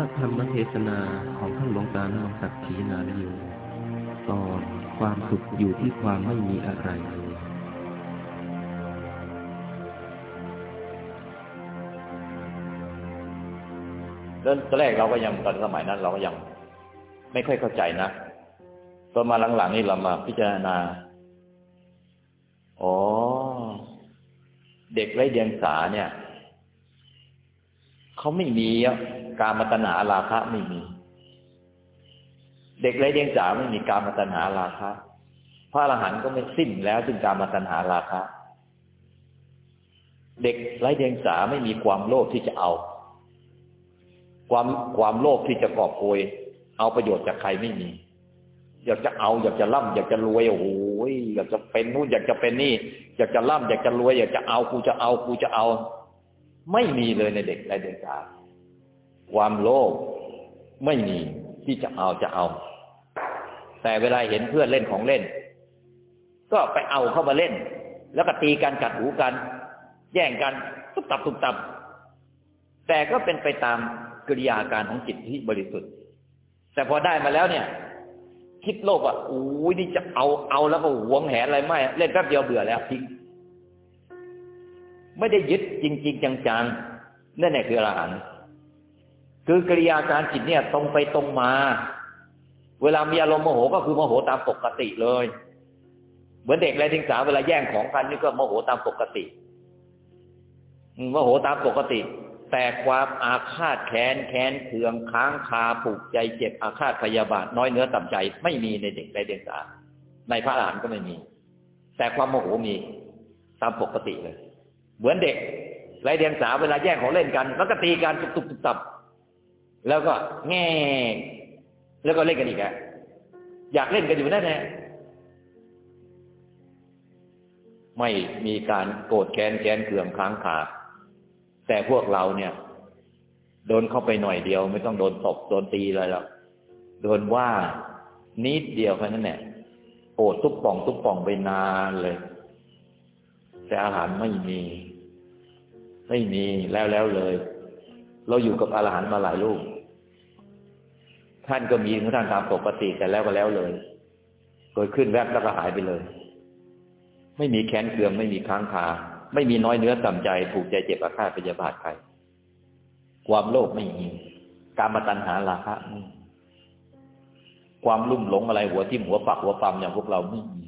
ระธรรมเทศนาของท่านหลวงตานรงศักดิ์ขีนาลโยตอนความสุขอยู่ที่ความไม่มีอะไรเลยเริ่มตอนแรกเราก็ยังตอนสมัยนั้น เราก็ยังไม่ค่อยเข้าใจนะตอนมาหลังๆนี่เรามาพิจารณา อ๋อ เด็กไร้เดียงสาเนี่ย เขาไม่มีอะ การมตนาราคะไม่มี เด็กไร้เดียงสาไม่มีการมตนาราคะพระอรหันต์ก็ไม่สิ้นแล้วซึ่งการมตนาราคะ เด็กไร้เดียงสาไม่มีความโลภที่จะเอา ความความโลภที่จะกอบโกยเอาประโยชน์จากใครไม่มี อยากจะเอา อยากจะร่ำอยากจะรวยโอ้โหอยากจะเป็นนู่นอยากจะเป็นนี่ อยากจะร่ำอยากจะรวย อยากจะเอากูจะเอากูจะเอา ไม่มีเลยในเด็กในเด็กสา ความโลภไม่มีที่จะเอาจะเอา แต่เวลาเห็นเพื่อนเล่นของเล่น ก็ไปเอาเข้ามาเล่น แล้วก็ตีกันกัดหูกัน แย่งกันทุบตับทุบตับ แต่ก็เป็นไปตามกิริยาการของจิตที่บริสุทธิ์ แต่พอได้มาแล้วเนี่ย คิดโลภอะโอ้ยนี่จะเอาเอาแล้วก็หวงแหนอะไรไม่เล่นแป๊บเดียวเบื่อแล้วทิ้งไม่ได้ยึดจริง ๆ จังๆนั่นแหละคืออรหันต์ คือกิริยาการจิตเนี่ยตรงไปตรงมา เวลามีอารมณ์โมโหก็คือโมโหตามปกติเลย เหมือนเด็กไรทิงสาเวลาแย่งของกันนี่ก็โมโหตามปกติโมโหตามปกติ แต่ความอาฆาตแค้นแค้นเคืองค้างคาผูกใจเจ็บอาฆาตพยาบาทน้อยเนื้อต่ำใจ ไม่มีในเด็กในเด็กสาในพระอรหันต์ก็ไม่มี แต่ความโมโหมีตามปกติเลย เหมือนเด็กไรเดียงสาเวลาแย่งของเล่นกัน แล้วก็ตีกันตุบตุบตุบตับ แล้วก็แง่แล้วก็เล่นกันอีกอะอยากเล่นกันอยู่นั่นแหละไม่มีการโกรธแค้นแค้นเคืองค้างคาแต่พวกเราเนี่ย โดนเข้าไปหน่อยเดียว ไม่ต้องโดนตบโดนตีอะไรหรอกโดนว่านิดเดียวแค่นั้นแหละโกรธทุบป่อง ทุบป่องไปนานเลย แต่อาหารไม่มี ไม่มีแล้วแล้วเลย เราอยู่กับอาหารมาหลายลูก ท่านก็มีของท่านตามปกติแต่แล้วก็แล้วเลยเกิดขึ้นแวบแล้วก็หายไปเลย ไม่มีแค้นเคืองไม่มีค้างคาไม่มีน้อยเนื้อต่ำใจผูกใจเจ็บอาฆาตพยาบาทใครความโลภไม่มี การมาตัญหาราคะไม่ความลุ่มหลงอะไรหัวทิ่มหัวปักหัวปั๊มอย่างพวกเราไม่มี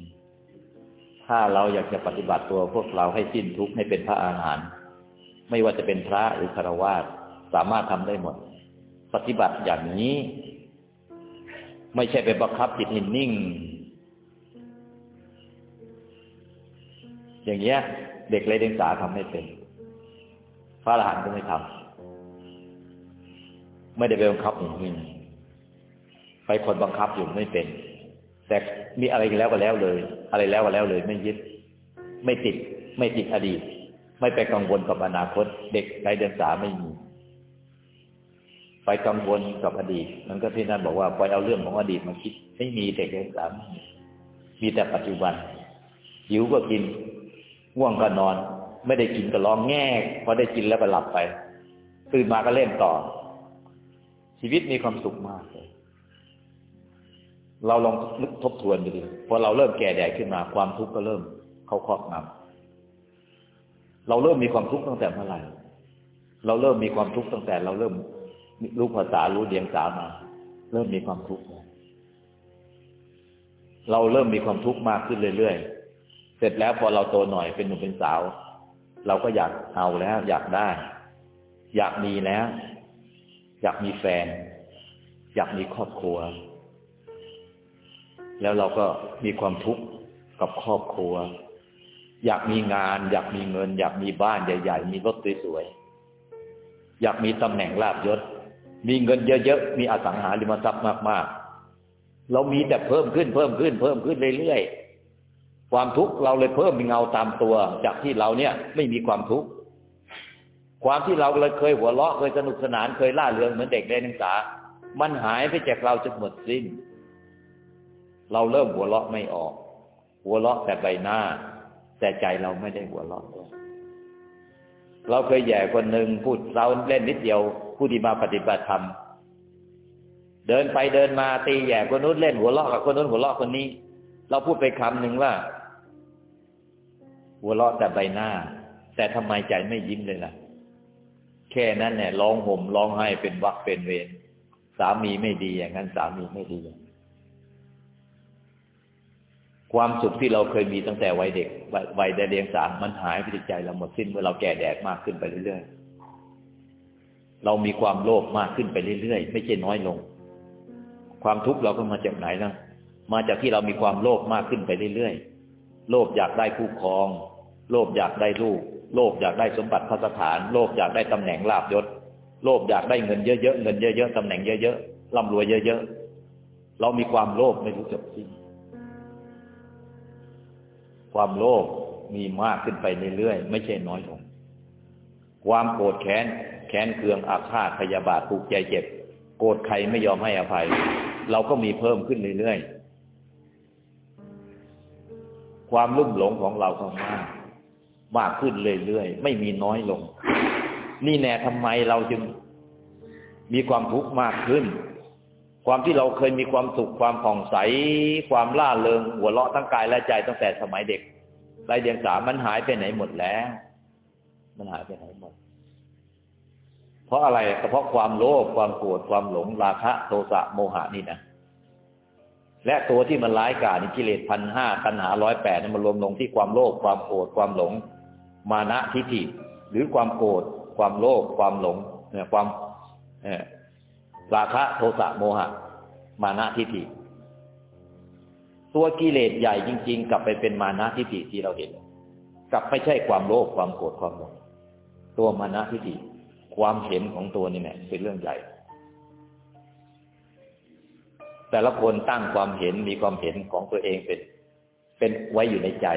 ถ้าเราอยากจะปฏิบัติตัวพวกเราให้สิ้นทุกข์ให้เป็นพระอาหารหันต์ไม่ว่าจะเป็นพระหรือคารวะสามารถทำได้หมด ปฏิบัติอย่างนี้ ไม่ใช่ไปบังคับจิตนิ่ง อย่างเงี้ย เด็กเลยเด็กสาทำไม่เป็น พระอรหันต์ก็ไม่ทำไม่ได้ไปบังคับอย่างนี้ไปคนบังคับอยู่ไม่เป็น แต่มีอะไรแล้วก็แล้วเลย อะไรแล้วก็แล้วเลย ไม่ยึด ไม่ติด ไม่ติดอดีต ไม่ไปกังวลกับอนาคต เด็กในเดือนสาไม่มี ไปกังวลกับอดีต มันก็ที่นั่นบอกว่าไปเอาเรื่องของอดีตมาคิด ไม่มีเด็กเดือนสามมีแต่ปัจจุบัน หิวก็กินง่วงก็นอน ไม่ได้กินก็ร้องแง่พอได้กินแล้วก็หลับไป ตื่นมาก็เล่นต่อ ชีวิตมีความสุขมากเลยเราลองนึกทบทวนดูดิพอเราเริ่มแก่แดดขึ้นมา ความทุกข์ก็เริ่มเข้าครอบงำเราเริ่มมีความทุกข์ตั้งแต่เมื่อไหร่เราเริ่มมีความทุกข์ตั้งแต่เราเริ่ม รู้ภาษารู้เดียงสามา เริ่มมีความทุกข์เราเริ่มมีความทุกข์มากขึ้นเรื่อยๆ เสร็จแล้วพอเราโตหน่อยเป็นหนุ่มเป็นสาว เราก็อยากเอาแล้ว อยากได้ อยากมีแล้ว อยากมีแฟน อยากมีครอบครัว แล้วเราก็มีความทุกข์กับครอบครัว อยากมีงาน อยากมีเงิน อยากมีบ้านใหญ่ ๆ มีรถสวยๆอยากมีตำแหน่งลาบยศ มีเงินเยอะๆ มีอสังหาริมทรัพย์มากๆ เรามีแต่เพิ่มขึ้นเพิ่มขึ้น เพิ่มขึ้นเรื่อยๆ ความทุกข์เราเลยเพิ่มมีเงาตามตัว จากที่เราเนี่ยไม่มีความทุกข์ ความที่เราเลยเคยหัวเราะเคยสนุกสนานเคยล่าเริงเหมือนเด็กเรียนหนังสือมันหายไปจากเราจนหมดสิ้น เราเริ่มหัวเราะไม่ออก หัวเราะแต่ใบหน้า แต่ใจเราไม่ได้หัวเราะเราเคยแย่คนหนึ่งพูดเราเล่นนิดเดียว ผู้ที่มาปฏิบัติธรรมเดินไปเดินมาตีแย่คนนู้นเล่นหัวเราะกับคนนู้นหัวเราะคนนี้ เราพูดไปคำหนึ่งว่า หัวเราะแต่ใบหน้า แต่ทำไมใจไม่ยิ้มเลยล่ะ แค่นั้นเนี่ยร้องห่มร้องไห้เป็นวักเป็นเวรสามีไม่ดีอย่างนั้น สามีไม่ดี ความสุขที่เราเคยมีตั้งแต่วัยเด็กวัยวัยได้เรียงสามมันหายไปจากใจเราหมดสิ้นเมื่อเราแก่แดดมากขึ้นไปเรื่อยๆ เรามีความโลภมากขึ้นไปเรื่อยๆ ไม่ใช่น้อยลง ความทุกข์เราก็มาจากไหนนะมาจากที่เรามีความโลภมากขึ้นไปเรื่อยๆ โลภอยากได้คู่ครอง โลภอยากได้ลูก โลภอยากได้สมบัติพัสถาน โลภอยากได้ตำแหน่งลาบยศ โลภอยากได้เงินเยอะๆ เงินเยอะๆตำแหน่งเยอะๆ ร่ำรวยเยอะๆ เรามีความโลภไม่รู้จบสิ้น ความโลภมีมากขึ้นไปเรื่อยๆ ไม่ใช่น้อยลง ความโกรธแค้น ค้นเคืองอาฆาตพยาบาทผูกใจเจ็บ โกรธใครไม่ยอมให้อภัย เราก็มีเพิ่มขึ้นเรื่อยๆ ความลุ่มหลงของเราก็มาก มากขึ้นเรื่อยๆ ไม่มีน้อยลง นี่แน่ทำไมเราจึงมีความทุกข์มากขึ้น ความที่เราเคยมีความสุขความผ่องใส ความล่าเริง หัวเราะทั้งกายและใจตั้งแต่สมัยเด็กไรเดียงสามันหายไปไหนหมดแล้ว มันหายไปไหนหมด ราะอะไรก็เพราะความโลภความโกรธความหลงราคะโทสะโมหะนี่นะและตัวที่มันร้ายกาจนี่กิเลสพันห้าตัณหาร้อยแปดนี่มันรวมลงที่ความโลภความโกรธความหลง มานะทิฏฐิหรือความโกรธความโลภความหลงเนี่ยความราคะโทสะโมหะ มานะทิฏฐิตัวกิเลสใหญ่จริง ๆ กลับไปเป็นมานะทิฏฐิที่เราเห็น กลับไม่ใช่ความโลภความโกรธความหลง ตัวมานะทิฏฐิ ความเห็นของตัวนี่แหละเป็นเรื่องใหญ่ แต่ละคนตั้งความเห็นมีความเห็นของตัวเองเป็น เป็นไว้อยู่ในใจ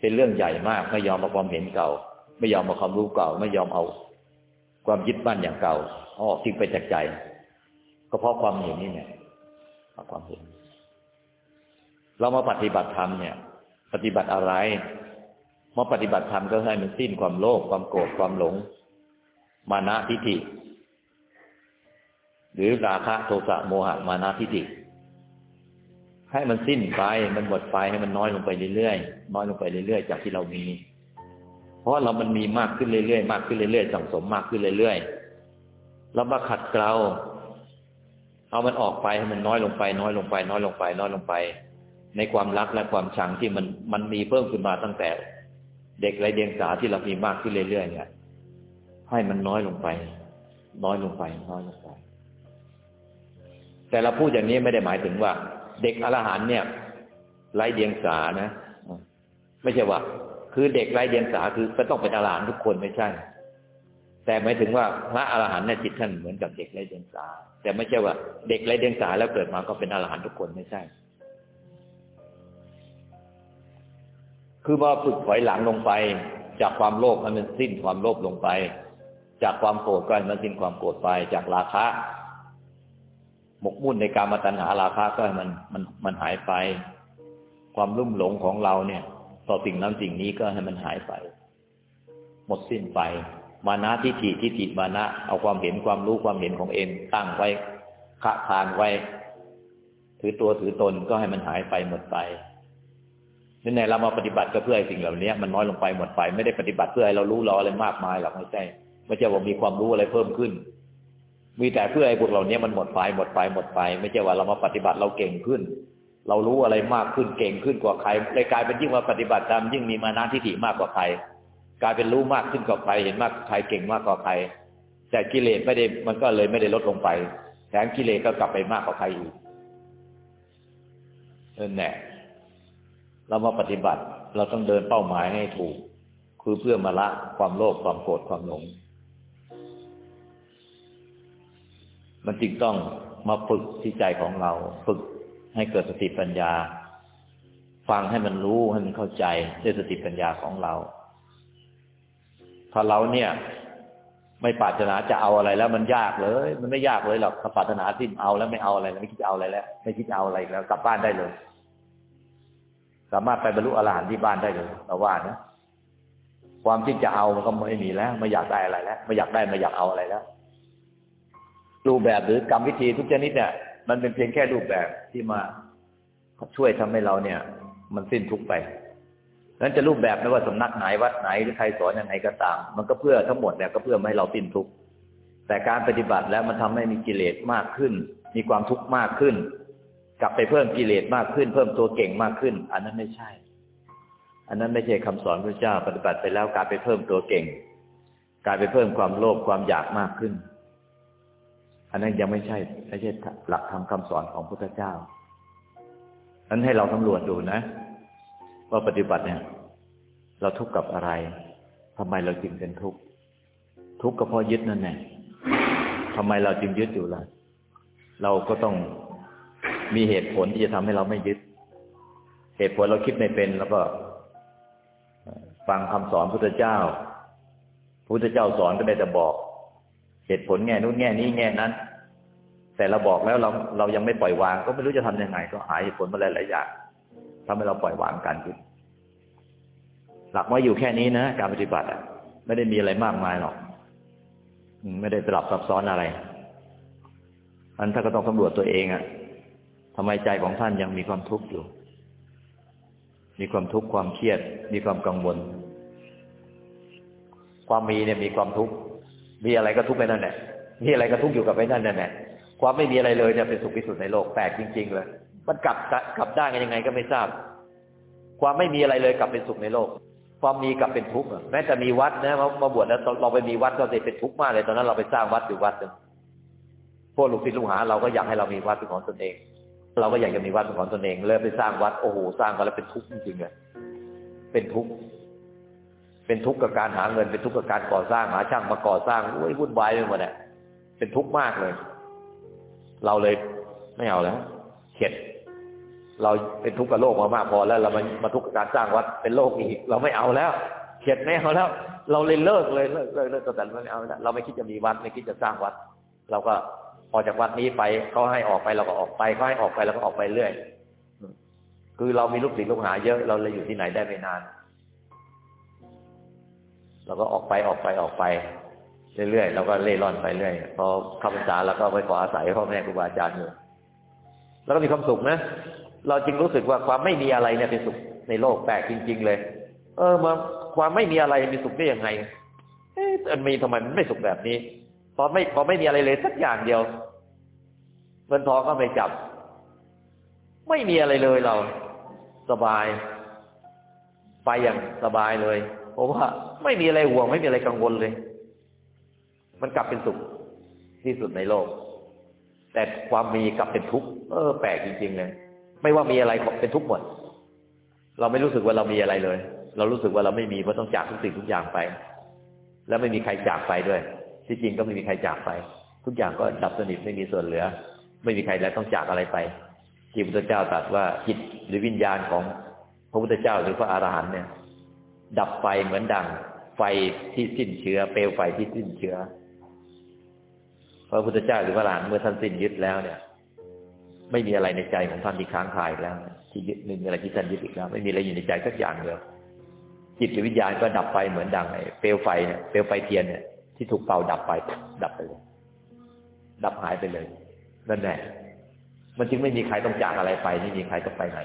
เป็นเรื่องใหญ่มากไม่ยอมเอาความเห็นเก่า ไม่ยอมเอาความรู้เก่า ไม่ยอมเอา ความยึดมั่นอย่างเก่าออกทิ้งไปจากใจ ก็เพราะความเห็นนี่เนี่ยความเห็น เรามาปฏิบัติธรรมเนี่ย ปฏิบัติอะไรมาปฏิบัติธรรมก็ให้มันสิ้นความโลภความโกรธความหลง มานะทิฏฐิหรือราคะโทสะโมหะมานะทิฏฐิให้มันสิ้นไปมันหมดไปให้มันน้อยลงไปเรื่อยๆน้อยลงไปเรื่อยๆจากที่เรามี เพราะเรามันมีมากขึ้นเรื่อยๆมากขึ้นเรื่อยๆสั่งสมมากขึ้นเรื่อยๆเรามาขัดเกลาเอามันออกไปให้มันน้อยลงไป น้อยลงไป น้อยลงไป น้อยลงไป ในความรักและความชังที่มันมันมีเพิ่มขึ้นมาตั้งแต่ เด็กไรเดียงสาที่เรามีมากขึ้นเรื่อยๆเนี่ย ให้มันน้อยลงไป น้อยลงไป น้อยลงไป แต่เราพูดอย่างนี้ไม่ได้หมายถึงว่า เด็กอรหันเนี่ยไรเดียงสานะไม่ใช่ว่า คือเด็กไรเดียงสาคือก็ต้องเป็นอรหันทุกคนไม่ใช่ แต่หมายถึงว่าพระอรหันต์เนี่ยจิตท่านเหมือนกับเด็กไรเดียงสา แต่ไม่ใช่ว่า เด็กไรเดียงสาแล้วเกิดมาก็เป็นอรหันทุกคนไม่ใช่คือมาฝึกถอยหลังลงไป จากความโลภให้มันสิ้นความโลภลงไป จากความโกรธก็ให้มันสิ้นความโกรธไป จากราคะ หมกมุ่นในการมาตัณหาราคะก็ให้มันมันมันหายไป ความรุ่มหลงของเราเนี่ย ต่อสิ่งนั้นสิ่งนี้ก็ให้มันหายไป หมดสิ้นไป มานะทิฏฐิทิฏฐิมานะเอาความเห็นความรู้ความเห็นของเองตั้งไว้คะคานไว้ ถือตัวถือตนก็ให้มันหายไปหมดไปนี่ในเรามาปฏิบัติก็เพื่อให้สิ่งเหล่านี้มันน้อยลงไปหมดไป ไม่ได้ปฏิบัติเพื่อให้เรารู้เราอะไรมากมายหรอกไม่ใช่ ไม่ใช่ว่ามีความรู้อะไรเพิ่มขึ้น มีแต่เพื่อให้พวกเหล่านี้มันหมดไปหมดไปหมดไป ไม่ใช่ว่าเรามาปฏิบัติเราเก่งขึ้น เรารู้อะไรมากขึ้นเก่งขึ้นกว่าใครเลยกลายเป็นยิ่งมาปฏิบัติตามยิ่งมีมานะทิฏฐิมากกว่าใครกลายเป็นรู้มากขึ้นกว่าใครเห็นมากใครเก่งมากกว่าใคร แต่กิเลสไม่ได้มันก็เลยไม่ได้ลดลงไปแถมกิเลสก็กลับไปมากกว่าใครอีกนั่นแหละเรามาปฏิบัติ เราต้องเดินเป้าหมายให้ถูก คือเพื่อมาละความโลภความโกรธความหลง มันจึงต้องมาฝึกที่ใจของเรา ฝึกให้เกิดสติปัญญา ฟังให้มันรู้ให้มันเข้าใจด้วยสติปัญญาของเรา ถ้าเราเนี่ย ไม่ปรารถนาจะเอาอะไรแล้วมันยากเลย มันไม่ยากเลยหรอกถ้าปรารถนาสิ้นเอาแล้วไม่เอาอะไรไม่คิดจะเอาอะไรแล้ว ไม่คิดจะเอาอะไรแล้วกลับบ้านได้เลย สามารถไปบรรลุอรหันต์ที่บ้านได้เลยเราว่านะความที่จะเอามันก็ไม่มีแล้ว ไม่อยากได้อะไรแล้ว ไม่อยากได้ไม่อยากเอาอะไรแล้ว รูปแบบหรือกรรมวิธีทุกชนิดเนี่ย มันเป็นเพียงแค่รูปแบบที่มาช่วยทำให้เราเนี่ย มันสิ้นทุกไปนั้นจะรูปแบบไม่ว่าสำนักไหนวัดไหนหรือใครสอนยังไงก็ตาม มันก็เพื่อทั้งหมดเนี่ยก็เพื่อไม่ให้เราสิ้นทุกข์แต่การปฏิบัติแล้วมันทำให้มีกิเลสมากขึ้น มีความทุกข์มากขึ้น กลับไปเพิ่มกิเลสมากขึ้น เพิ่มตัวเก่งมากขึ้น อันนั้นไม่ใช่ อันนั้นไม่ใช่คำสอนพระเจ้าปฏิบัติไปแล้วกลายไปเพิ่มตัวเก่งกลายไปเพิ่มความโลภความอยากมากขึ้น อันนั้นยังไม่ใช่ไม่ใช่หลักธรรมคาสอนของพระพุทธเจ้านั้นให้เราสำรวจดูนะ ว่าปฏิบัติเนี่ย เราทุกข์กับอะไรทำไมเราจึงเป็นทุกข์ทุกข์ก็เพราะยึดนั่นแหละทำไมเราจึงยึดอยู่ล่ะ เราก็ต้องมีเหตุผลที่จะทำให้เราไม่ยึด เหตุผลเราคิดไม่เป็น แล้วก็ ฟังคำสอนพุทธเจ้าพุทธเจ้าสอนก็ได้แต่บอก เหตุผลแง่นู้นแง่นี้แง่นั้น แต่เราบอกแล้วเราเรายังไม่ปล่อยวาง ก็ไม่รู้จะทํำยังไง ก็หาเหตุผลมาหลายๆอย่างทำให้เราปล่อยวางกันขึ้นหลักว่าอยู่แค่นี้นะการปฏิบัติอะ ไม่ได้มีอะไรมากมายหรอกไม่ได้สลับซับซ้อนอะไรอันท่านก็ต้องสำรวจตัวเองอะทำไมใจของท่านยังมีความทุกข์อยู่ มีความทุกข์ความเครียด มีความกังวล ความมีเนี่ยมีความทุกข์ มีอะไรก็ทุกข์ไปนั่นแหละมีอะไรก็ทุกข์อยู่กับไปนั่นแหละความไม่มีอะไรเลยเนี่ยเป็นสุขที่สุดในโลกแปลกจริง ๆ เลย มันกลับกลับได้กันยังไงก็ไม่ทราบ ความไม่มีอะไรเลยกลับเป็นสุขในโลก ความมีกลับเป็นทุกข์แม้แต่มีวัดนะมาบวชแล้วเราไปมีวัดก็จะเป็นทุกข์มากเลยตอนนั้นเราไปสร้างวัดอยู่วัดนึงพวกลูกศิษย์ลูกหาเราก็อยากให้เรามีวัดเป็นของตนเอง เราก็อยากจะมีวัดเป็นของตนเองเลยไปสร้างวัดโอ้โหสร้างมาแล้วเป็นทุกข์จริงๆเลยเป็นทุกข์ เป็นทุกข์กับการหาเงินเป็นทุกข์กับการก่อสร้างหาช่างมาก่อสร้างโอ้ยวุ่นวายไปหมดเนี่ยเป็นทุกข์มากเลย เราเลยไม่เอาแล้วเข็ดเราเป็นทุกข์กับโลกมามากพอแล้วเรามามาทุกข์กับการสร้างวัดเป็นโลกอีก เราไม่เอาแล้วเข็ดไม่เอาแล้ว เราเลยเลิกเลยเลิกเลิกเลิกแต่ไม่เอาแล้วเราไม่คิดจะมีวัดไม่คิดจะสร้างวัด เราก็ออกจากวัดนี้ไปเขาให้ออกไปเราก็ออกไปเขาให้ออกไปเราก็ออกไปเรื่อย คือเรามีลูกศิษย์ลูกหาเยอะเราเลยอยู่ที่ไหนได้ไม่นาน เราก็ออกไปออกไปออกไป เรื่อยๆเราก็เล่ร่อนไปเรื่อยพอเข้าพราก็ไปขออาศัยพ่อแม่ครูบาอาจารย์อยู่แล้วก็มีความสุขนะเราจึงรู้สึกว่าความไม่มีอะไรเนี่ยเป็นสุขในโลกแปลกจริง ๆ เลย เออมาความไม่มีอะไรมีสุขได้ยังไงเอ๊ะมันมีทำไมมันไม่สุขแบบนี้พอไม่พอไม่มีอะไรเลยสักอย่างเดียวเงินทองก็ไม่จับ ไม่มีอะไรเลยเรา สบาย ไปอย่างสบายเลย ราะว่าไม่มีอะไรห่วงไม่มีอะไรกังวลเลย มันกลับเป็นสุขที่สุดในโลก แต่ความมีกลับเป็นทุกข์เออแปลกจริงๆเลยไม่ว่ามีอะไรเป็นทุกข์หมด เราไม่รู้สึกว่าเรามีอะไรเลย เรารู้สึกว่าเราไม่มีเพราะต้องจากทุกสิ่งทุกอย่างไป แล้วไม่มีใครจากไปด้วย ที่จริงก็ไม่มีใครจากไป ทุกอย่างก็ดับสนิทไม่มีส่วนเหลือ ไม่มีใครแล้วต้องจากอะไรไปที่พระพุทธเจ้าตรัสว่าจิตหรือวิญญาณของพระพุทธเจ้าหรือพระอรหันต์เนี่ย ดับไฟเหมือนดัง ไฟที่สิ้นเชื้อ เปลวไฟที่สิ้นเชื้อพระพุทธเจ้าหรือพระอรหันเมื่อท่านสิ้นยึดแล้วเนี่ย ไม่มีอะไรในใจของท่านที่ค้างคายแล้ว ที่ยึดหนึ่งอะไรที่ท่านยึดอีกแล้ว ไม่มีอะไรอยู่ในใจสักอย่างเดียวจิตวิญญาณก็ดับไปเหมือนดังไอ้เปลวไฟเนี่ยเปลวไฟเทียนเนี่ยที่ถูกเป่าดับไป ดับไปเลย ดับหายไปเลยนั่นแหละมันจึงไม่มีใครต้องจากอะไรไป ไม่มีใครต้องไปไหน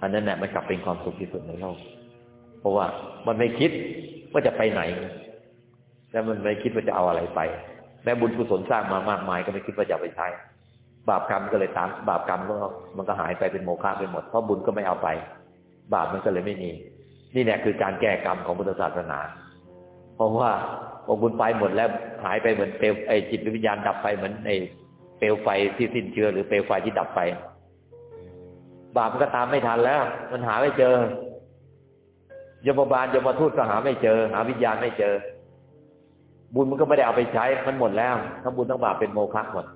อันนั้นแหละมันกลับเป็นความสุขที่สุดในโลก เพราะว่ามันไม่คิดว่าจะไปไหน แล้วมันไม่คิดว่าจะเอาอะไรไป แม้บุญกุศลสร้างมามากมายก็ไม่คิดว่าจะไปใช้ บาปกรรมก็เลยตาม บาปกรรมก็มันก็หายไปเป็นโมฆะไปหมด เพราะบุญก็ไม่เอาไป บาปมันก็เลยไม่มี นี่แหละคือการแก้กรรมของพุทธศาสนา เพราะว่าพอบุญไปหมดแล้วหายไปเหมือนเปลวไอจิตวิญญาณดับไปเหมือนไอเปลวไฟที่สิ้นเชื้อหรือเปลวไฟที่ดับไป บาปมันก็ตามไม่ทันแล้ว มันหาไม่เจอ ยมบาลยมทูตก็หาไม่เจอ หาวิญญาณไม่เจอ บุญมันก็ไม่ได้เอาไปใช้มันหมดแล้วทั้งบุญทั้งบาปเป็นโมฆะหมด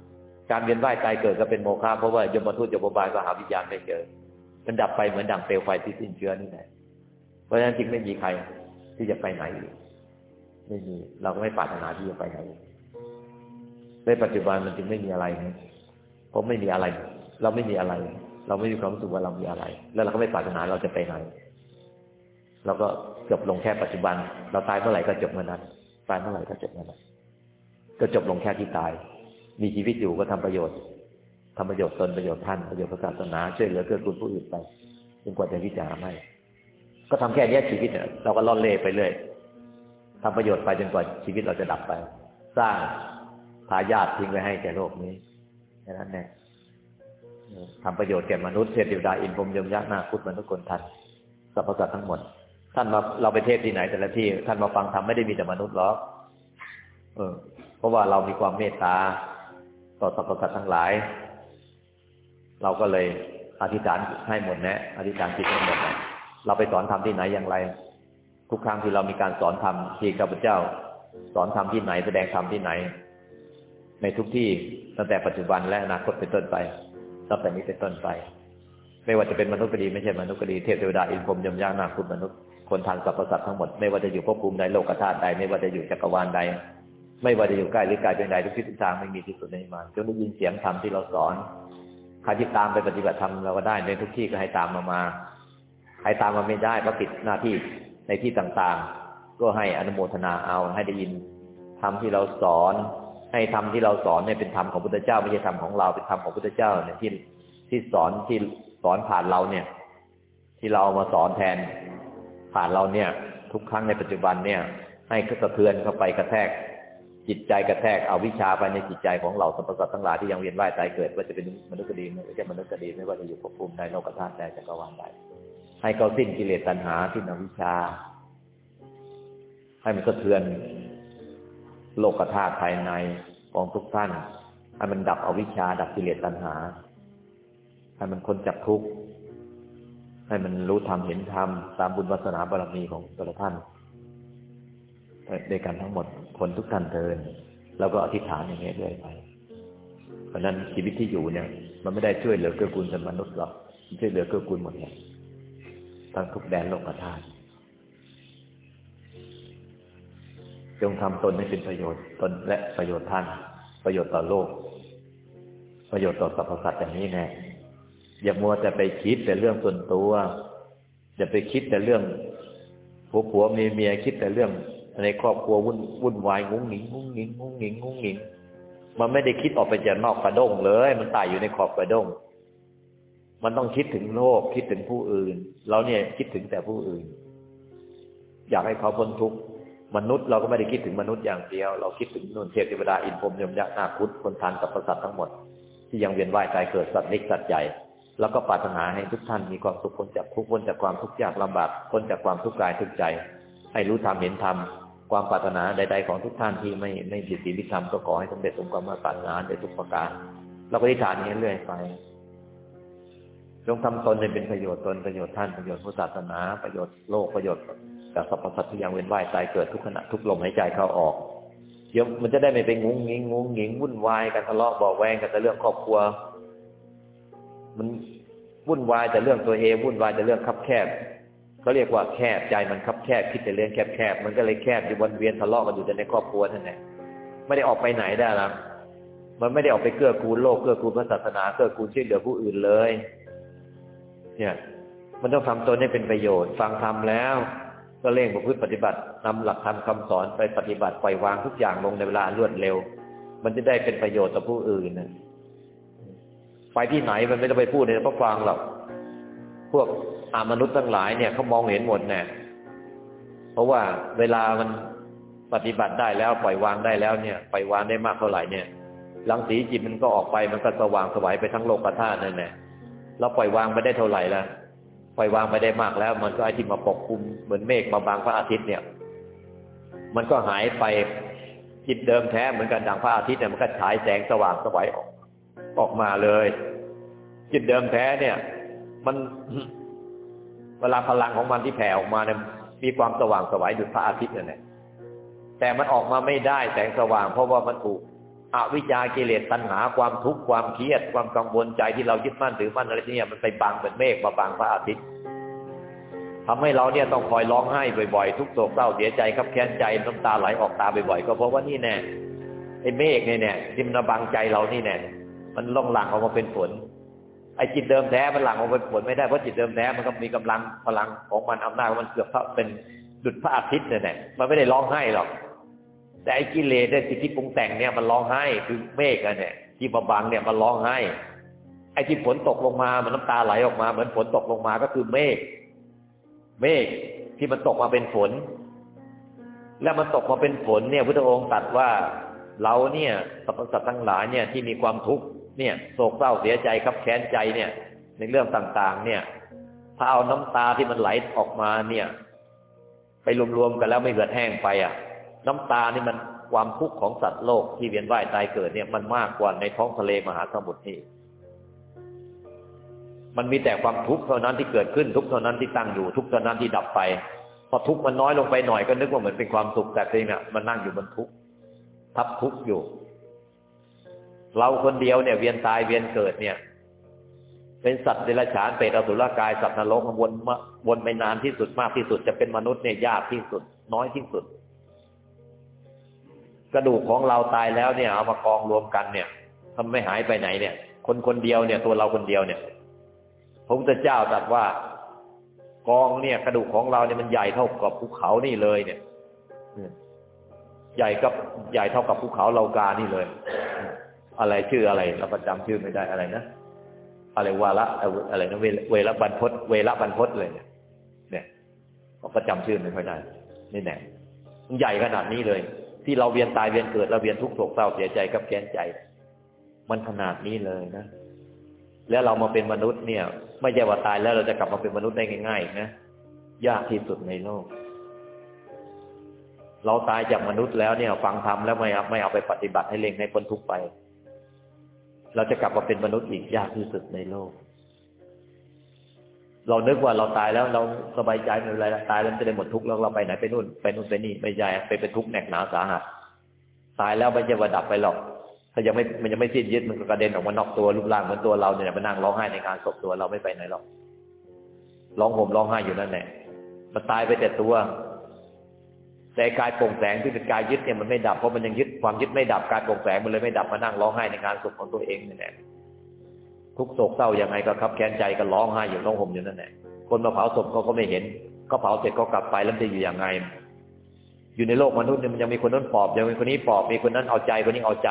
การเวียนว่ายตายเกิดก็เป็นโมฆะเพราะว่ายมทูตยมบาลก็หาวิญญาณไม่เจอ มันดับไปเหมือนดังเปลวไฟที่สิ้นเชื้อนี่แหละเพราะฉะนั้นจึงไม่มีใครที่จะไปไหนไม่มีเราก็ไม่ปรารถนาที่จะไปไหนในปัจจุบันมันจึงไม่มีอะไรนะเพราะไม่มีอะไร เราไม่มีอะไร เราไม่มีความรู้สึกว่าเรามีอะไร แล้วเราก็ไม่ปรารถนาเราจะไปไหน เราก็จบลงแค่ปัจจุบัน เราตายเมื่อไหร่ก็จบเมื่อนั้น ตายเมื่อไหร่ก็จบเมื่อนั้น ก็จบลงแค่ที่ตาย มีชีวิตอยู่ก็ทำประโยชน์ทำประโยชน์ตนประโยชน์ท่านประโยชน์ศาสนาช่วยเหลือเกื้อกูลผู้อื่นไปจนกว่าจะวิจารณ์ไม่ก็ทำแค่นี้ชีวิตเนี่ยเราก็ล่อนเล่ไปเรื่อยทำประโยชน์ไปจนกว่าชีวิตเราจะดับไป สร้างทายาททิ้งไว้ให้แก่โลกนี้แค่นั้นแน่ทำประโยชน์แก่มนุษย์เทพธิดาอินพรมยมยักษ์นาคุตมนุษย์คนทันสรรพสัตว์ทั้งหมด ท่านมาเราไปเทศที่ไหนแต่ละที่ ท่านมาฟังธรรมไม่ได้มีแต่มนุษย์หรอกเออ เพราะว่าเรามีความเมตตาต่อสรรพสัตว์ทั้งหลาย เราก็เลยอธิษฐานให้หมดแนะอธิษฐานจิตให้หมดนะเราไปสอนธรรมที่ไหนอย่างไร ทุกครั้งที่เรามีการสอนธรรมที่ข้าพเจ้า สอนธรรมที่ไหนแสดงธรรมที่ไหน ในทุกที่ตั้งแต่ปัจจุบันและอนาคตเป็นต้นไปตั้งแต่นี้เป็นต้นไป ไม่ว่าจะเป็นมนุษย์ก็ดีไม่ใช่มนุษย์ก็ดีเทพเทวดาอินพรหมยมยางนาคุณมนุษย์ คนทางสรรพสัตว์ทั้งหมดไม่ว่าจะอยู่ภพภูมิใดโลกธาตุใดไม่ว่าจะอยู่จักรวาลใด ไม่ว่าจะอยู่ใกล้หรือไกลเป็นใดทุกทิศทุกทางไม่มีที่สุดในมานจนได้ยินเสียงธรรมที่เราสอนใครที่ตามไปปฏิบัติธรรมเราก็ได้ในทุกที่ก็ให้ตามมามาใครตามมาไม่ได้เพราะติดหน้าที่ในที่ต่างๆ ก็ให้อนุโมทนาเอาให้ได้ยินธรรมที่เราสอน ให้ธรรมที่เราสอนเนี่ยเป็นธรรมของพุทธเจ้าไม่ใช่ธรรมของเราเป็นธรรมของพุทธเจ้าเนี่ยที่ที่สอนที่สอนผ่านเราเนี่ย ที่เรามาสอนแทน ผ่านเราเนี่ย ทุกครั้งในปัจจุบันเนี่ย ให้กระเทือนเข้าไปกระแทก จิตใจกระแทกเอาวิชาไปในจิตใจของเราสรรพสัตทั้งหลายที่ยังเวียนว่ายตายเกิดว่าจะเป็นมนุษย์กดีไม่ใช่มนุษย์กดีไม่ว่าจะอยู่ภพภูมิใดโลกธาตุใดจักรวาลใดให้เขาสิ้นกิเลสตัณหาสิ้นอวิชชา ให้มันกระเทือน โลกธาตุภายในของทุกท่านให้มันดับอวิชชา ดับกิเลสตัณหาให้มันคนจับทุกข์ ให้มันรู้ธรรมเห็นธรรมตามบุญวาสนาบารมีของแต่ละท่านด้วยกันทั้งหมดคนทุกท่านเทินแล้วก็อธิษฐานอย่างนี้เรื่อยไป เพราะนั้นชีวิตที่อยู่เนี่ย มันไม่ได้ช่วยเหลือเกื้อกูลแต่มนุษย์หรอกช่วยเหลือเกื้อกูลหมดเลยทั้งทุกแดนโลกธาตุจงทำตนให้เป็นประโยชน์ตนและประโยชน์ท่าน ประโยชน์ต่อโลก ประโยชน์ต่อสรรพสัตว์อย่างนี้แน่ อย่ามัวแต่ไปคิดแต่เรื่องส่วนตัว อย่าไปคิดแต่เรื่องผัวผัวเมียเมียคิดแต่เรื่องในครอบครัววุ่นวุ่นวายงุ้งหงิงงุ้งหงิงงุ้งหงิงงุ้งหงิงมันไม่ได้คิดออกไปจากนอกกระด้งเลย มันตายอยู่ในขอบกระด้งมันต้องคิดถึงโลกคิดถึงผู้อื่น เราเนี่ยคิดถึงแต่ผู้อื่น อยากให้เขาพ้นทุกข์มนุษย์เราก็ไม่ได้คิดถึงมนุษย์อย่างเดียว เราคิดถึงนุ่นเทพเทวดาอินพรมยมยักษ์นาคุดคนทานกับประสัตทั้งหมด ที่ยังเวียนว่ายตายเกิดสัตว์เล็กสัตว์ใหญ่ แล้วก็ปรารถนาให้ทุกท่านมีความสุขพ้นจากทุกข์พ้นจากความทุกข์ยากลำบากพ้นจากความทุกข์กายทุกข์ใจ ให้รู้ธรรมเห็นธรรมความปรารถนาใด ๆ ของทุกท่านที่ไม่ไม่ผิดศีลธรรมก็ขอให้สำเร็จสมความปรารถนาในทุกประการเราก็อธิษฐานนี้เรื่อยไปจงทำตนให้เป็นประโยชน์ตนประโยชน์ท่านประโยชน์พุทธศาสนาประโยชน์โลกประโยชน์กับสรรพสัตว์ที่ยังเวียนว่ายตายเกิดทุกขณะทุกลมหายใจเข้าออกเดี๋ยวมันจะได้ไม่ไปงุ้งงิงงุ้งงิงวุ่นวายกันทะเลาะบอแวงกันแต่เรื่องครอบครัว มันวุ่นวายแต่เรื่องตัวเองวุ่นวายแต่เรื่องคับแคบเขาเรียกว่าแคบใจมันคับแคบคิดแต่เรื่องแคบแคบมันก็เลยแคบอยู่วนเวียนทะเลาะกันอยู่แต่ในครอบครัวนั่นแหละไม่ได้ออกไปไหนได้ละมันไม่ได้ออกไปเกื้อกูลโลกเกื้อกูลพระศาสนาเกื้อกูลช่วยเหลือผู้อื่นเลย เนี่ยมันต้องทำตนให้เป็นประโยชน์ ฟังธรรมแล้ว ก็เร่งประพฤติปฏิบัตินำหลักธรรมคาสอนไปปฏิบัติปล่อยวางทุกอย่างลงในเวลารวดเร็ว มันจะได้เป็นประโยชน์ต่อผู้อื่นนะ ไปที่ไหนมันไม่ต้องไปพูดในพระฟังหรอกพวกอามนุษย์ทั้งหลายเนี่ยเขามองเห็นหมดแน่เพราะว่าเวลามันปฏิบัติได้แล้วปล่อยวางได้แล้วเนี่ยปล่อยวางได้มากเท่าไหร่เนี่ยรังสีจิตมันก็ออกไปมันก็สว่างสวายไปทั้งโลกธาตุนั่นแหละเราปล่อยวางไปได้เท่าไหร่ละปล่อยวางไปได้มากแล้ว มันก็ไอที่มาปกคลุมเหมือนเมฆมาบังพระอาทิตย์เนี่ย มันก็หายไปจิตเดิมแท้เหมือนกันดังพระอาทิตย์เนี่ยมันก็ฉายแสงสว่างสวายออก ออกมาเลย จิตเดิมแท้เนี่ย มันเวลาพลังของมันที่แผ่ออกมาเนี่ยมีความสว่างสวายดุจพระอาทิตย์นั่นแหละแต่มันออกมาไม่ได้แสงสว่าง เพราะว่ามันถูกอวิชากิเลสตัณหาความทุกข์ความเครียด ความกังวลใจที่เรายึดมั่นถือมั่นอะไรเนี่ยมันไปบังเหมือนเมฆมาบังพระอาทิตย์ทำให้เราเนี่ยต้องคอยร้องไห้บ่อยๆ ทุกโศกเศร้าเสียใจครับแค้นใจน้ำตาไหลออกตาบ่อยๆก็เพราะว่านี่แน่ไอ้เมฆเนี่ยเนี่ยที่มันบังใจเรานี่แน่ มันล่องหลังออกมาเป็นฝนไอ้จิตเดิมแท้มันหลังออกมาเป็นฝนไม่ได้เพราะจิตเดิมแท้มันก็มีกำลังพลังของมันอำนาจมันเกือบเท่าเป็นดุจพระอาทิตย์เนี่ยแน่มันไม่ได้ร้องไห้หรอก แต่ไอ้กิเลสเนี่ยสิ่งที่ปรุงแต่งเนี่ยมันร้องไห้คือเมฆอะเนี่ย ที่มาบังเนี่ยมันร้องไห้ ไอ้ที่ฝนตกลงมามันน้ำตาไหลออกมาเหมือนฝนตกลงมาก็คือเมฆเมฆที่มันตกมาเป็นฝน แล้วมันตกมาเป็นฝนเนี่ยพุทธองค์ตรัสว่าเราเนี่ยสรรพสัตว์ทั้งหลายเนี่ยที่มีความทุกข์ เนี่ยโศกเศร้าเสียใจครับแค้นใจเนี่ย ในเรื่องต่างๆ เนี่ย ถ้าเอาน้ำตาที่มันไหลออกมาเนี่ย ไปรวมๆกันแล้วไม่เหือดแห้งไปอะ น้ำตานี่มันความทุกข์ของสัตว์โลกที่เวียนว่ายตายเกิดเนี่ยมันมากกว่าในท้องทะเลมหาสมุทรนี่มันมีแต่ความทุกข์เท่านั้นที่เกิดขึ้นทุกข์เท่านั้นที่ตั้งอยู่ทุกข์เท่านั้นที่ดับไป พอทุกข์มันน้อยลงไปหน่อยก็นึกว่าเหมือนเป็นความสุขแต่จริงอะมันนั่งอยู่บนทุกข์ทับทุกข์อยู่ เราคนเดียวเนี่ยเวียนตายเวียนเกิดเนี่ย เป็นสัตว์เดรัจฉานเปรตอสุรกายสัตว์นรกวนวนไปนานที่สุดมากที่สุด จะเป็นมนุษย์เนี่ยยากที่สุด น้อยที่สุด กระดูกของเราตายแล้วเนี่ยเอามากองรวมกันเนี่ยทำไม่หายไปไหนเนี่ย คนคนเดียวเนี่ย ตัวเราคนเดียวเนี่ยพระพุทธเจ้าตรัสว่ากองเนี่ย กระดูกของเราเนี่ยมันใหญ่เท่ากับภูเขานี่เลยเนี่ยใหญ่กับใหญ่เท่ากับภูเขาเรากานี่เลย อะไรชื่ออะไรเราประจำชื่อไม่ได้อะไรนะอะไรวาระอะไรนะเวลบันพศเวลบันพศเลยเนี่ยเนี่ยประจำชื่อไม่ค่อยได้นี่แน่มันใหญ่ขนาดนี้เลย ที่เราเวียนตายเวียนเกิดเราเวียนทุกข์โศกเศร้าเสียใจกับแค้นใจ มันขนาดนี้เลยนะแล้วเรามาเป็นมนุษย์เนี่ย ไม่ใช่ว่าตายแล้วเราจะกลับมาเป็นมนุษย์ได้ง่ายๆนะยากที่สุดในโลก เราตายจากมนุษย์แล้วเนี่ย ฟังธรรมแล้วไม่เอาไม่เอาไปปฏิบัติให้เล็งให้พ้นทุกข์ไป เราจะกลับมาเป็นมนุษย์อีกยากที่สุดในโลก เรานึกว่าเราตายแล้วเราสบายใจไม่เป็นไรตายแล้วจะได้หมดทุกข์แล้วเราไปไหนไปนู่นไปนู่นไปนี่ไม่ใช่ไปเป็นทุกข์แหนกหนาสาหัสตายแล้วไม่จะว่าดับไปหรอก ถ้ายังไม่มันยังไม่สิ้นยึดมันก็กระเด็นออกมานอกตัวรูปร่างเหมือนตัวเราเนี่ยมานั่งร้องไห้ในงานศพตัวเราไม่ไปไหนหรอกร้องห่มร้องไห้อยู่นั่นแหละมันตายไปแต่ตัว แต่กายโปร่งแสงที่เป็นกายยึดเนี่ยมันไม่ดับเพราะมันยังยึดความยึดไม่ดับกายโปร่งแสงมันเลยไม่ดับมานั่งร้องไห้ในงานศพของตัวเองนี่แหละทุกโศกเศร้ายังไงก็ครับแค้นใจก็ร้องไห้อยู่ร้องห่มอยู่นั่นแหละคนมาเผาศพเขาก็ไม่เห็น ก็เผาเสร็จก็กลับไปแล้วจะอยู่อย่างไง อยู่ในโลกมนุษย์เนี่ยมันยังมีคนนั้นปอบยังมีคนนี้ปอบมีคนนั้นเอาใจคนนี้เอาใจ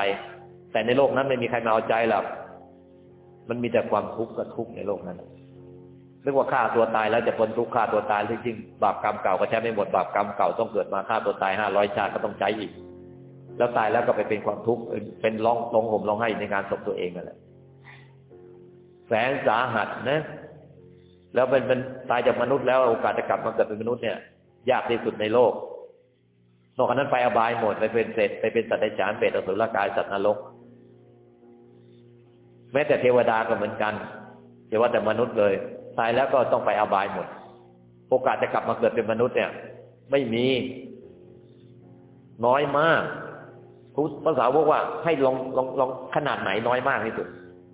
แต่ในโลกนั้นไม่มีใครมาเอาใจหรอกมันมีแต่ความทุกข์กับทุกข์ในโลกนั้น นึกว่าฆ่าตัวตายแล้วจะพ้นทุกข์ฆ่าตัวตายจริงๆบาปกรรมเก่าก็ใช้ไม่หมดบาปกรรมเก่าต้องเกิดมาฆ่าตัวตายห้าร้อยชาติก็ต้องใช้อีก แล้วตายแล้วก็ไปเป็นความทุกข์เป็นร้องร้องห่มร้องไห้ในงานศพตัวเองนั่นแหละแสนสาหัสนะ แล้วเป็นเป็นตายจากมนุษย์แล้วโอกาสจะกลับมาเกิดเป็นมนุษย์เนี่ย ยากที่สุดในโลกนอกจากนั้นไปอบายหมดไปเป็นเศษไปเป็นสัตว์ในฉานเปรตอสุรกายสัตว์นรกแม้แต่เทวดาก็เหมือนกันเทวดาแต่มนุษย์เลย ตายแล้วก็ต้องไปอบายหมด โอกาสจะกลับมาเกิดเป็นมนุษย์เนี่ย ไม่มี น้อยมากภาษาบอกว่าให้ลองลองลองขนาดไหนน้อยมากที่สุด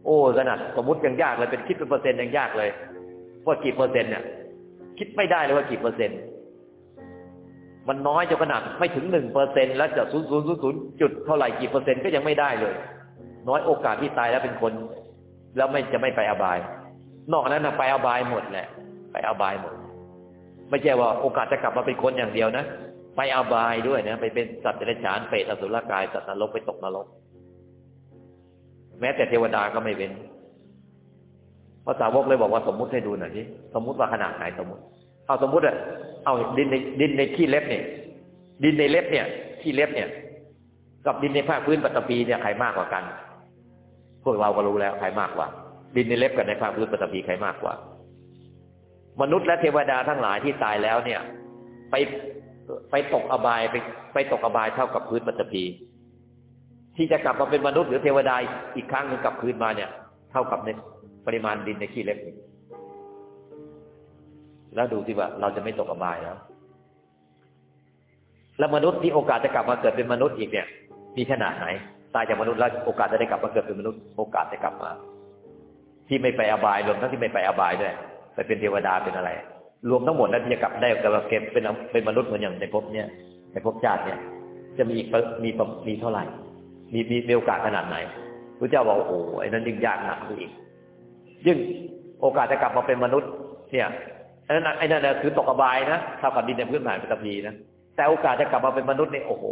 โอ้ขนาดสมมติยังยากเลยเป็นคิดเป็นเปอร์เซ็นต์ยังยากเลยว่ากี่เปอร์เซ็นต์เนี่ย คิดไม่ได้เลยว่ากี่เปอร์เซ็นต์มันน้อยจนขนาดไม่ถึงหนึ่งเปอร์เซ็นต์แล้วจะศูนย์ศูนย์ศูนย์ศูนย์จุดเท่าไหร่กี่เปอร์เซ็นต์ก็ยังไม่ได้เลย น้อยโอกาสที่ตายแล้วเป็นคน แล้วไม่จะไม่ไปอบาย นอกนั้นนะไปอบายหมดแหละ ไปอบายหมด ไม่ใช่ว่าโอกาสจะกลับมาเป็นคนอย่างเดียวนะไปอบายด้วยนะไปเป็นสัตว์เดรัจฉานเปรตอสุรกายสัตว์นรกไปตกนรก แม้แต่เทวดาก็ไม่เป็นภาษาวกเลยบอกว่าสมมุติให้ดูหน่อยสิสมมุติว่าขนาดไหนสมมุติ เอาสมมุติอะเอาดินในดินในขี้เล็บเนี่ย ดินในเล็บเนี่ยขี้เล็บเนี่ย กับดินในภาคพื้นปัตตภีเนี่ยใครมากกว่ากัน พวกเราก็รู้แล้วใครมากกว่า ดินในเล็บกับในภาคพื้นปัตตภีใครมากกว่า มนุษย์และเทวดาทั้งหลายที่ตายแล้วเนี่ย ไปไปตกอบายไปไปตกอบายเท่ากับพื้นปัตตภีที่จะกลับมาเป็นมนุษย์หรือเทวดาอีกครั้งหนึ่งกลับคืนมาเนี่ย เท่ากับในปริมาณดินในขี้เล็บแล้วดูสิว่า เราจะไม่ตกอบายแล้วแล้วมนุษย์ที่โอกาสจะกลับมาเกิดเป็นมนุษย์อีกเนี่ย มีขนาดไหน ตายจากมนุษย์แล้วโอกาสจะได้กลับมาเกิดเป็นมนุษย์ โอกาสจะกลับมา ที่ไม่ไปอบายรวมทั้งที่ไม่ไปอบายด้วยไปเป็นเทวดาเป็นอะไร รวมทั้งหมดนั้นที่จะกลับได้กลับมาเก็บเป็นเป็นมนุษย์เหมือนอย่างในภพเนี้ยในภพชาติเนี่ยจะมีอีกมีมีเท่าไหร่มีมีโอกาสขนาดไหนพระเจ้าบอกโอ้ไอ้นั้นยิ่งยากหนักขึ้นอีก ยิ่งโอกาสจะกลับมาเป็นมนุษย์ เนี่ยไอ้นั่นไอ้นั่นคือตกอบายนะเท่ากับดินในพื้นฐานเป็นตะพีนะแต่โอกาสจะกลับมาเป็นมนุษย์เนี่ยโอ้โห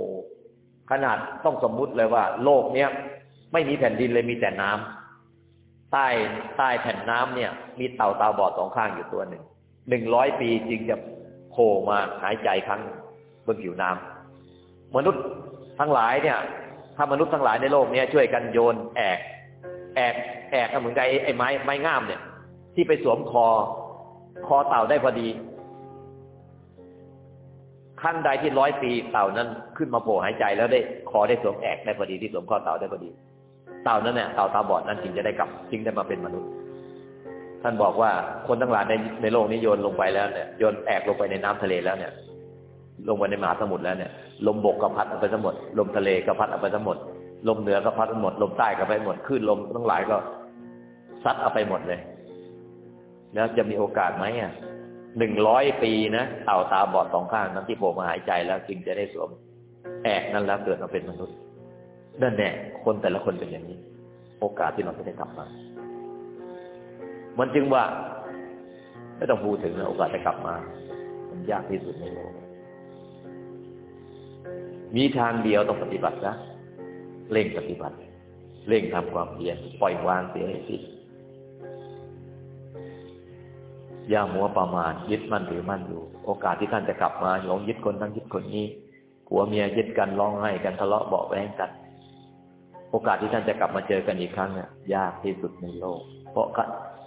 ขนาดต้องสมมุติเลยว่า โลกเนี้ยไม่มีแผ่นดินเลยมีแต่น้ำ ใต้ใต้แผ่นน้ำเนี่ย มีเต่าตาบอดสองข้างอยู่ตัวหนึ่งหนึ่งร้อยปีจึงจะโผล่มาหายใจครั้งบนผิวน้ำมนุษย์ทั้งหลายเนี่ย ถ้ามนุษย์ทั้งหลายในโลกเนี้ยช่วยกันโยนแอกแอกแอกก็เหมือนกับไอ้ไม้ไม้ง่ามเนี่ย ที่ไปสวมคอ คอเต่าได้พอดีขั้นใดที่ร้อยปีเต่านั้นขึ้นมาโผล่หายใจแล้วได้คอได้สวมแอกได้พอดีที่สวมคอเต่าได้พอดี เต่านั้นเนี่ยเต่าตาบอดนั้นจึงจะได้กลับจึงได้มาเป็นมนุษย์ ท่านบอกว่าคนทั้งหลายในในโลกนี้โยนลงไปแล้วเนี่ยโยนแอกลงไปในน้ำทะเลแล้วเนี่ย ลงไปในมหาสมุทรแล้วเนี่ย ลมบกก็พัดเอาไปทั้งหมด ลมทะเลก็พัดเอาไปทั้งหมด ลมเหนือก็พัดหมด ลมใต้ก็ไปหมดคลื่นลมทั้งหลายก็ซัดเอาไปหมดเลย แล้วจะมีโอกาสไหมอะหนึ่งร้อยปีนะเต่าตาบอดสองข้างนั้นที่โผล่มาหายใจแล้วจึงจะได้สวมแอกนั้นแล้วเกิดมาเป็นมนุษย์ นั่นแน่คนแต่ละคนเป็นอย่างนี้ โอกาสที่เราจะได้กลับมา มันจึงว่าไม่ต้องพูดถึงนะโอกาสจะกลับมา มันยากที่สุดในโลกมีทางเดียวต้องปฏิบัตินะเร่งปฏิบัติ เร่งทำความเพียรปล่อยวางเสียให้สิ้นอย่ามัวประมาทยึดมั่นถือมั่นอยู่ โอกาสที่ท่านจะกลับมาหลงยึดคนทั้งยึดคนนี้ผัวเมียยึดกันร้องไห้กันทะเลาะเบาแวงกัน โอกาสที่ท่านจะกลับมาเจอกันอีกครั้งเนี่ยยากที่สุดในโลก เพราะ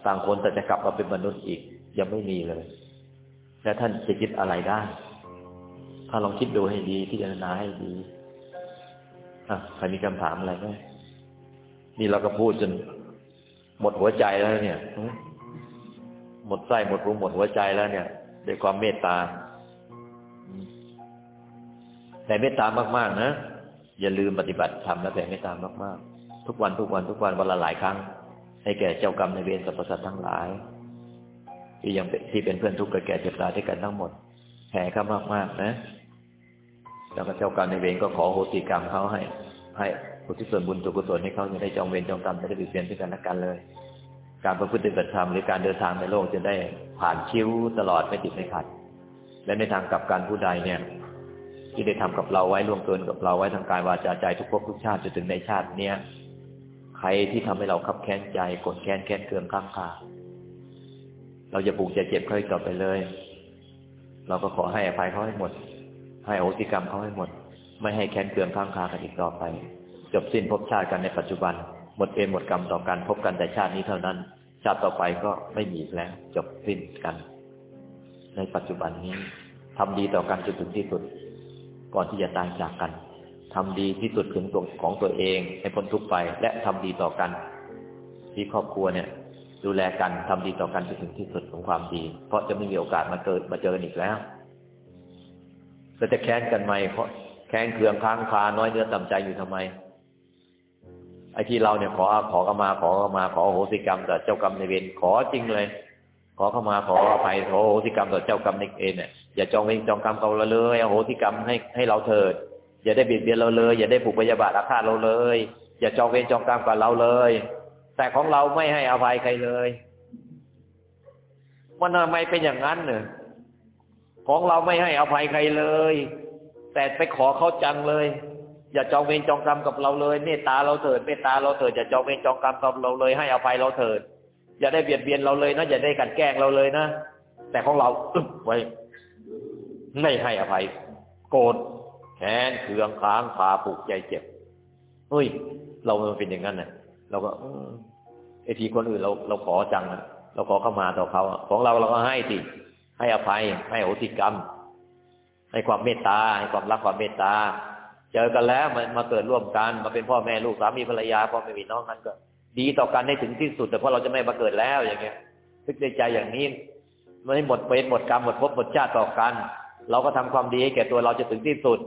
ต่างคนแต่จะกลับมาเป็นมนุษย์อีกยังไม่มีเลย แล้วท่านจะยึดอะไรได้ ถ้าลองคิดดูให้ดีพิจารณาให้ดีอะใครมีคำถามอะไรไหมนี่เราก็พูดจนหมดหัวใจแล้วเนี่ย หมดไส้หมดรูหมดหัวใจแล้วเนี่ยด้วยความเมตตาแต่เมตตามาก ๆ นะ อย่าลืมปฏิบัติธรรมและแต่เมตตามากๆ ทุกวันทุกวันทุกวันวันละหลายครั้ง ให้แก่เจ้ากรรมในเวรสรรพสัตว์ทั้งหลาย ที่ยังที่เป็นเพื่อนทุกข์กับแก่เจ็บตายด้วยกันทั้งหมดแผ่เขามากๆนะแล้วก็เจ้ากรรมในเวรก็ขอโหติกรรมเขาให้ ให้อุทิศส่วนบุญส่วนกุศลให้เขาจะได้จองเวรจองกรรมจะได้บิดเบียนด้วยกันและกันเลย การประพฤติปฏิบัติธรรมหรือการเดินทางในโลกจะได้ผ่านคิ้วตลอดไม่ติดไม่ขัด และในทางกลับการผู้ใดเนี่ย ที่ได้ทำกับเราไว้ล่วงเกินกับเราไว้ทางกายวาจาใจทุกภพทุกชาติจนถึงในชาติเนี้ยใครที่ทำให้เราขับแค้นใจกดแค้นแค้นเคืองข้างคาเราจะปลูกจะเจ็บเขาอีกต่อไปเลย เราก็ขอให้อภัยเขาให้หมด ให้โอติกรรมเขาให้หมด ไม่ให้แค้นเคืองข้างคากันอีกต่อไป จบสิ้นภพชาติกันในปัจจุบัน หมดเวรหมดกรรมต่อกันพบกันแต่ชาตินี้เท่านั้น ชาติต่อไปก็ไม่มีแล้ว จบสิ้นกัน ในปัจจุบันนี้ทำดีต่อกันจนถึงที่สุด ก่อนที่จะตายจากกันทำดีที่สุดถึงตัวของตัวเองให้พ้นทุกข์ไป และทำดีต่อกัน ที่ครอบครัวเนี่ย ดูแลกันทำดีต่อกันจนถึงที่สุดของความดี เพราะจะไม่มีโอกาสมาเกิดมาเจอกันอีกแล้วเราจะแค้นกันไหมเพราะแค้นเคืองค้างคาน้อยเนื้อต่ำใจอยู่ทำไม ไอ้ที่เราเนี่ยขอขอเข้ามาขอเข้ามาขอโหสิกรรมต่อเจ้ากรรมในเวรขอจริงเลย ขอเข้ามาขออภัยขอโหสิกรรมต่อเจ้ากรรมในเวรเนี่ย อย่าจองเวรจองกรรมเราเลยอโหสิกรรมให้ให้เราเถิด อย่าได้เบียดเบียนเราเลย อย่าได้ผูกพยาบาทอาฆาตเราเลย อย่าจองเวรจองกรรมกับเราเลย แต่ของเราไม่ให้อภัยใครเลย มันทำไมเป็นอย่างนั้นเนี่ยของเราไม่ให้อภัยใครเลย แต่ไปขอเขาจังเลย อย่าจองเวรจองกรรมกับเราเลยเมตตาเราเถิดเมตตาเราเถิดอย่าจองเวรจองกรรมกับเราเลย ให้อภัยเราเถิด อย่าได้เบียดเบียนเราเลยนะอย่าได้กันแกล้งเราเลยนะแต่ของเราอึ๊บไว้ ไม่ให้อภัย โกรธแค้นเคืองค้างผาผูกใจเจ็บเฮ้ย เรามันเป็นอย่างนั้นน่ะ เราก็ไอทีคนอื่นเราเราขอจังนะเราขอเข้ามาต่อเขาของเราเราก็ให้สิให้อภัย ให้โอติกรรม ให้ความเมตตา ให้ความรักความเมตตา เจอกันแล้วมันมาเกิดร่วมกัน มาเป็นพ่อแม่ลูกสามีภรรยาพ่อแม่พี่น้องนั้นก็ ดีต่อกันให้ถึงที่สุด แต่เพราะเราจะไม่มาเกิดแล้วอย่างเงี้ยนึกในใจอย่างนี้ไม่ให้หมดเวรหมดกรรมหมดภพหมดชาติต่อกัน เราก็ทำความดีให้แก่ตัวเราจะถึงที่สุด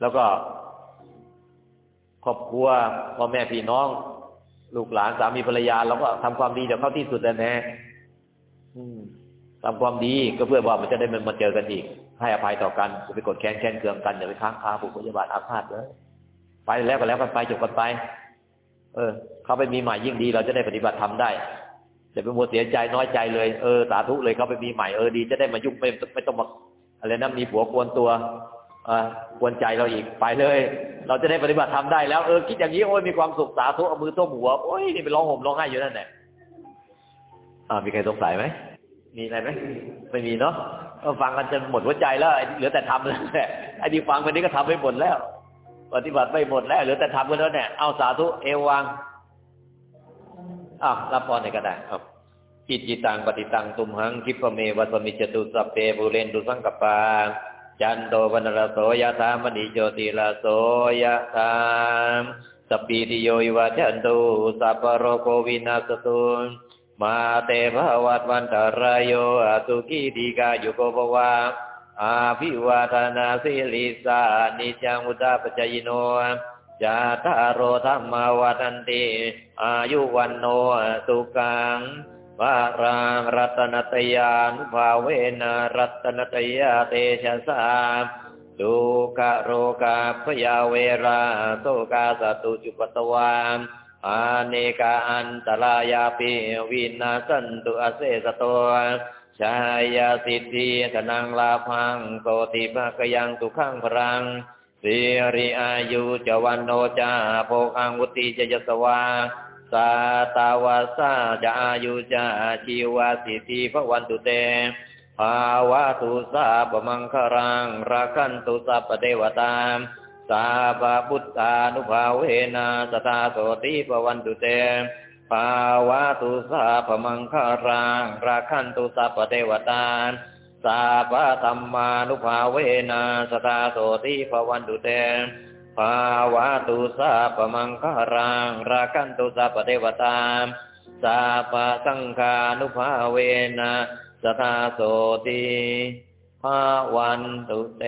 แล้วก็ ครอบครัวพ่อแม่พี่น้อง ลูกหลานสามีภรรยาเราก็ทำความดีเดี๋ยวเข้าที่สุดแล้วแน่ทำความดีก็เพื่อว่ามันจะได้มันมาเจอกันอีก ให้อภัยต่อกันจะไปกดแค้นแค้นเคืองกันอย่าไปค้างคาผูกพยาบาทอาฆาตเลยไปแล้วก็แล้วกันไปจบกันไป เออ เขาไปมีใหม่ยิ่งดี เราจะได้ปฏิบัติทำได้ จะไปมัวเสียใจน้อยใจเลย เออสาธุเลยเขาไปมีใหม่เออดีจะได้มายุ่งไม่ไม่ต้องมาอะไรนะมีผัวกวนตัวอ่อกวนใจเราอีกไปเลย เราจะได้ปฏิบัติทำได้แล้วเออคิดอย่างนี้โอ้ยมีความสุขสาธุเอามือต้มหัวโอ้ยนี่ไปร้องห่มร้องไห้อยู่นั่นแหละอ่ามีใครสงสัยไหมมีอะไรไหมไม่มีเนาะก็ฟังกันจนหมดหัวใจแล้วเหลือแต่ทำแล้วแหละไอ้ที่ฟังไปนี้ก็ทำไปหมดแล้ว ปฏิบัติไปหมดแล้วเหลือแต่ทำกันแล้วเนี่ยเอาสาธุเอวัง อ้าวรับพรในกระดาษครับจิตจิตังปฏิตังตุมหังคิปะเมวัสมิจตุสัพเพบุเรนตุสังกปาจันโตวันรโสยะธามณิโจติลาโสยะธามสปีติโยวิวัจันตุสัพโรโควินาสตุมาเตภวัตวันตรายโยอสุขีดีกายุโกภวาอาภิวาทนาสิลิสานิจังุตตาปจายโน จาตารโรธรรมวัันติอายุวันโนสุกังวารังรัตนตยานุภาเวนะรัตนตยาเตชะสาดุกะโรกาพยาเวราโสกาสตุจุปตวามอาเนกาอันตรายาปิวินาสันตุอเสสโตชายาสิทธิธนังลาพังโสติภะกยังสุขังพรัง สิริอายุจวันโนจาโภคังวุติจยสวาสาตาวาสาจะอายุจาชีวาสิทธิพระวันตุเตภาวะตุสาปมังคารังรักันตุสัพเทวตามสาปะพุทธานุภาเวนะสตาโสติปวันตุเตภาวะตุสาปมังคารังรักันตุสัพเทวตาม สาปะธรรมานุภาเวนะสตาโสติภวันตุเตภาวะตุสาปมังคารังรากันตุสัพเทวตาสาปะสังฆานุภาเวนะสทาโสติภาวันตุเต